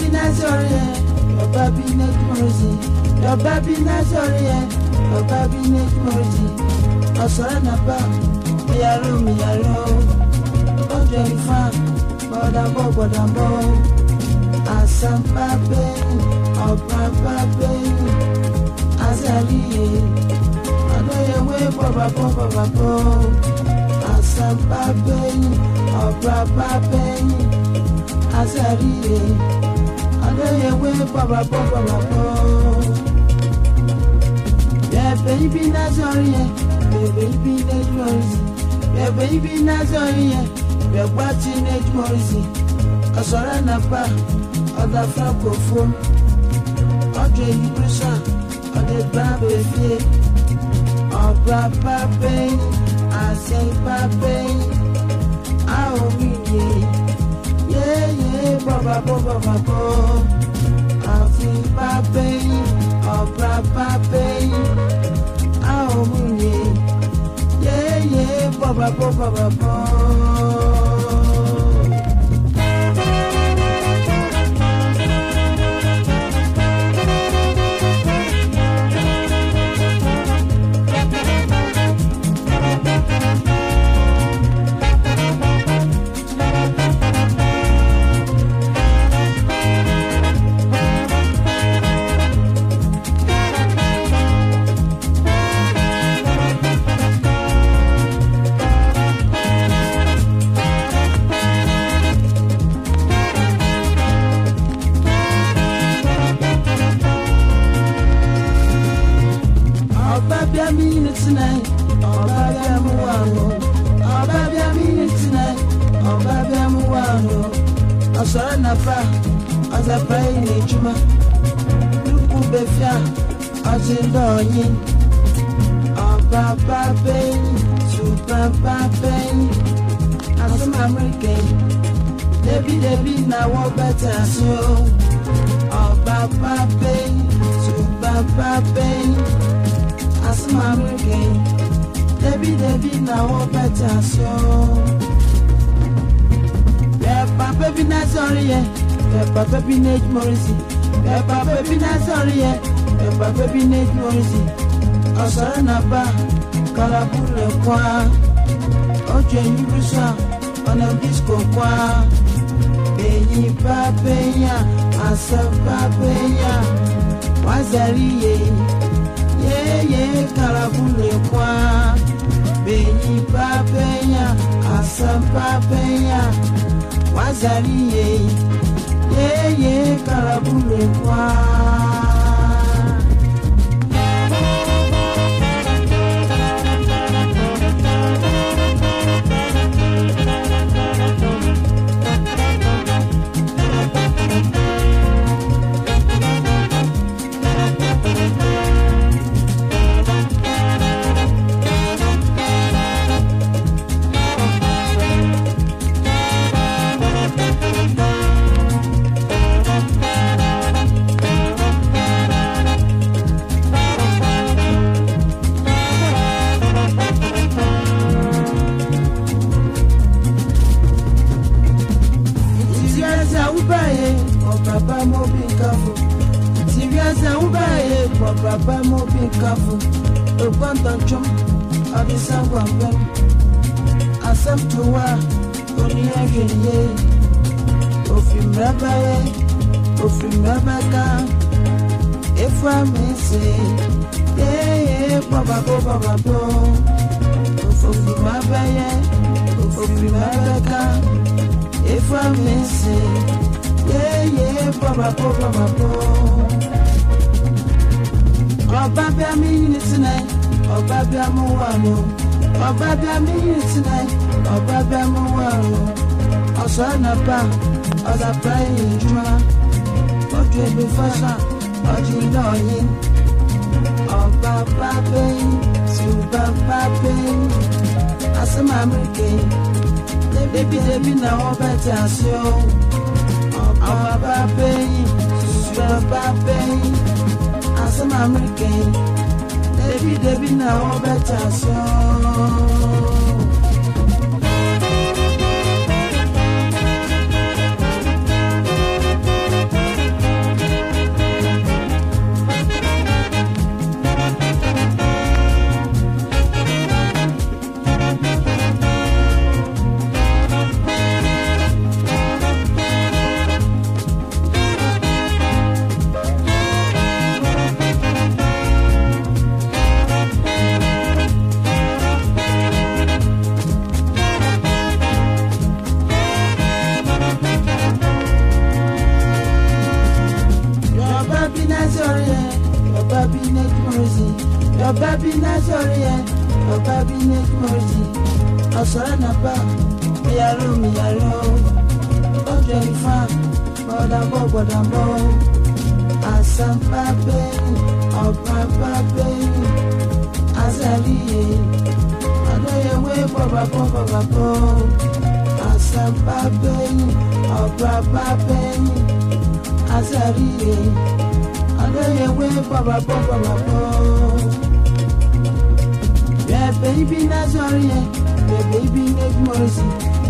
bi na sọrọ yẹ ọba bi na ekumorosi ọba bi na sọrọ yẹ ọba bi na ekumorosi ọsọrọ nàbà ìyàrá mi yàrá ọjọ ìfà asampa bẹyìn ọbàbà bẹyìn azàlíyè adóyèwé bọbàbọ bọbàbọ asampa bẹyìn ọbàbà bẹyìn azàlíyè adóyèwé bọbàbọ bọbàbọ. Bẹ̀bẹ̀ ibi náà sọ̀rọ̀ yẹn, bẹ̀bẹ̀ ibi náà sọ̀rọ̀ sí. Bẹ̀bẹ̀ ibi náà sọ̀rọ̀ yẹn, bẹ̀gbà tí náà sọ̀rọ̀ sí. Ọ̀sọ̀rọ̀ nàpá, ọ̀dà fúlàkò fún. Yéyé bọ̀bà bọ̀ bọ̀bà bọ̀. Àfi bá bẹ́yìn, ọ̀bà bá bẹ́yìn. A ò rí yé, yéyé bọ̀bà bọ̀ bọ̀bà bọ̀. bia mi ni tonight ọba bia mu wa o ọba bia mi ni tonight ọba bia mu wa o ọsọrọ nafa ọzapra yi na edwuma nnukwu befia ọtí ndọ ọnyi ọba ba benyi tuba ba benyi asọm amerikan debi debi na wọ bẹta so ọba ba benyi. Debi debi na wọbata so. Papa bi na sọrọ yẹ, papa bi na ejumorisi, papa bi na sọrọ yẹ, papa bi na ejumorisi. Ọsọrọ na ba kalabule kwa, ojú ẹyin bísà ọ̀nà disco kwa. Bẹ̀yìn bá bẹ̀yà, àṣà bá bẹ̀yà, wázàrí yẹ, yẹ́yẹ́ kalabule kwa. Bẹ̀yìn bá bẹ̀yà, àṣà bá bẹ̀yà wazaliye yeye karabule kwa ọ̀pàpà mọ́bí káfọ́. Ògbọ́ntọ̀jọ́ ọ̀dísàgbọ̀n bẹ́ẹ̀. Asẹ́mtuwa oníyẹ̀gẹ̀yẹ. Òfin mẹ́bàáyẹ, òfin mẹ́bàáká. Efu àmì ṣe yéyé bọ̀bàbọ̀ bọ̀bàbọ̀. Òfin mẹ́bàáyẹ, òfin mẹ́bàáká ifá mi sè yéyé bọ̀bàbọ̀ bọ̀bàbọ̀. Ọba bịa m iyi tonight, ọba bịa mi nwa m. Ọba bịa m iyi tonight, ọba bịa m nwa m. Ọsọ napa, ọdapa ihe njuma. Otu ebe fasa, ọjị ndị ọyị. Ọba pape, suba pape. Asị m amịrịka, debi debi na ọba ti asị o. Ọba pape, suba pape asem american now debi na ɔbɛta sɔɔ. Ọba bí násọ̀rí ẹ ọba bí nẹ́tìmọ̀rìsì ọ̀sọ̀rọ̀ nàbà mìyàrá mìyàrá ọjọ́ ìfà gbọ̀dàbọ̀ gbọ̀dàbọ̀ àsàmbà bẹ́ẹ̀ ọba bá bẹ́ẹ̀ azàlíyé adóyẹwé bọ̀bàbọ̀ bọ̀bàbọ̀ àsàmbà bẹ́ẹ̀ ọba bá bẹ́ẹ̀ azàlíyé adóyẹwé bọ̀bàbọ̀ bọ̀bàbọ̀. Bẹ̀bẹ̀ ibi n'azọrị ya, bẹ̀bẹ̀ ibi n'ejumọrịsị.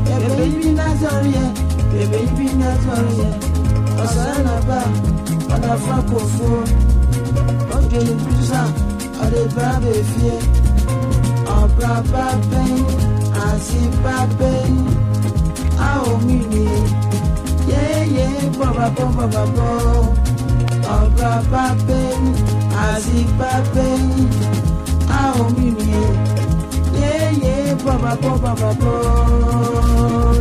Bẹ̀bẹ̀ ibi n'azọrị ya, bẹ̀bẹ̀ ibi n'azọrị ya. Ọ̀sán nàbà, ọ̀nà fàkófó. Oge nìbísà, ọ̀dẹ̀ bá bẹ̀ fie. Ọ̀bra bá bẹ́yìn, àti bá bẹ́yìn. A ò mí ni, yéyé bọ̀bàbọ̀ bọ̀bàbọ̀. Ọ̀bra bá bẹ́yìn, yeah, Yeah, yeah, Baba, Baba, Baba.